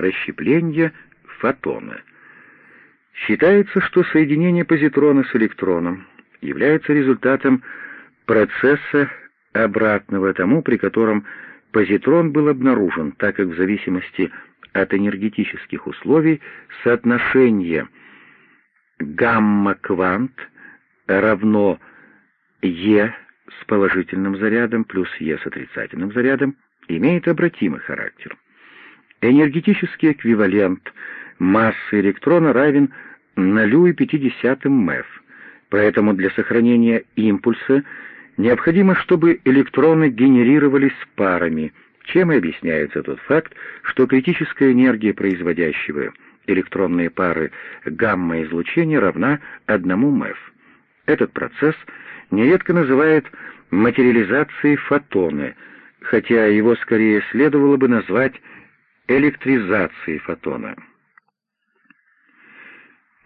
расщепления фотона. Считается, что соединение позитрона с электроном является результатом процесса обратного тому, при котором позитрон был обнаружен, так как в зависимости от энергетических условий соотношение гамма-квант равно Е с положительным зарядом плюс Е с отрицательным зарядом имеет обратимый характер. Энергетический эквивалент массы электрона равен 0,5 МЭФ, поэтому для сохранения импульса необходимо, чтобы электроны генерировались парами, чем и объясняется тот факт, что критическая энергия производящего электронные пары гамма-излучения равна 1 МЭФ. Этот процесс нередко называют материализацией фотона, хотя его скорее следовало бы назвать электризацией фотона.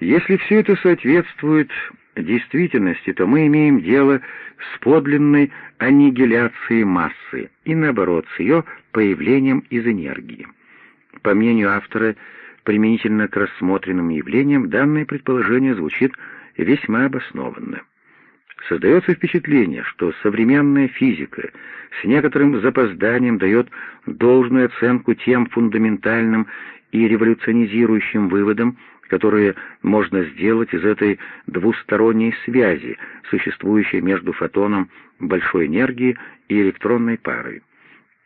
Если все это соответствует действительности, то мы имеем дело с подлинной аннигиляцией массы и, наоборот, с ее появлением из энергии. По мнению автора, применительно к рассмотренным явлениям, данное предположение звучит весьма обоснованно. Создается впечатление, что современная физика с некоторым запозданием дает должную оценку тем фундаментальным и революционизирующим выводам, которые можно сделать из этой двусторонней связи, существующей между фотоном большой энергии и электронной парой.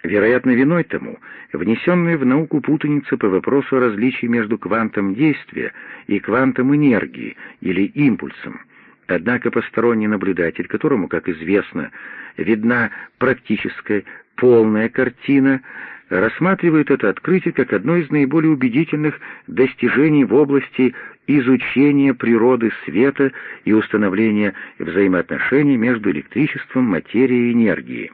Вероятно, виной тому внесенная в науку путаница по вопросу различий между квантом действия и квантом энергии или импульсом. Однако посторонний наблюдатель, которому, как известно, видна практическая полная картина, рассматривает это открытие как одно из наиболее убедительных достижений в области изучения природы света и установления взаимоотношений между электричеством, материей и энергией.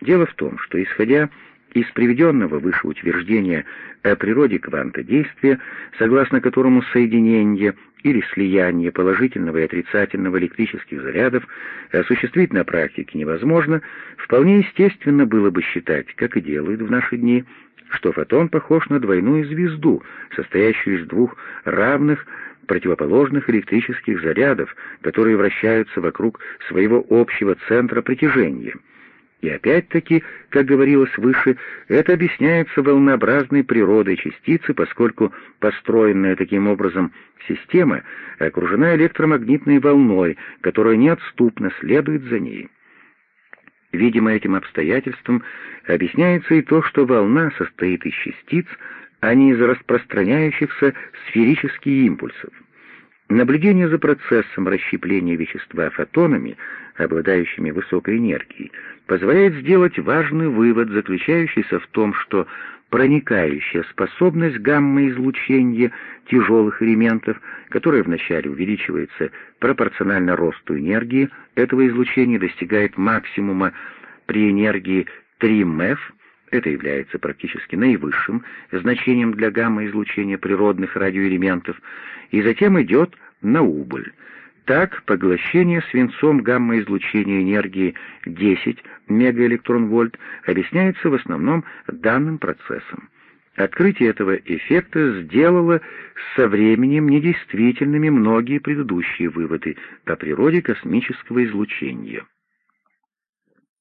Дело в том, что, исходя из приведенного выше утверждения о природе кванта действия, согласно которому соединение или слияние положительного и отрицательного электрических зарядов осуществить на практике невозможно, вполне естественно было бы считать, как и делают в наши дни, что фотон похож на двойную звезду, состоящую из двух равных противоположных электрических зарядов, которые вращаются вокруг своего общего центра притяжения — и опять-таки, как говорилось выше, это объясняется волнообразной природой частицы, поскольку построенная таким образом система окружена электромагнитной волной, которая неотступно следует за ней. Видимо, этим обстоятельством объясняется и то, что волна состоит из частиц, а не из распространяющихся сферических импульсов. Наблюдение за процессом расщепления вещества фотонами, обладающими высокой энергией, позволяет сделать важный вывод, заключающийся в том, что проникающая способность гамма-излучения тяжелых элементов, которая вначале увеличивается пропорционально росту энергии, этого излучения достигает максимума при энергии 3 МЭФ, это является практически наивысшим значением для гамма-излучения природных радиоэлементов, и затем идет на убыль. Так, поглощение свинцом гамма-излучения энергии 10 мегаэлектронвольт объясняется в основном данным процессом. Открытие этого эффекта сделало со временем недействительными многие предыдущие выводы о природе космического излучения.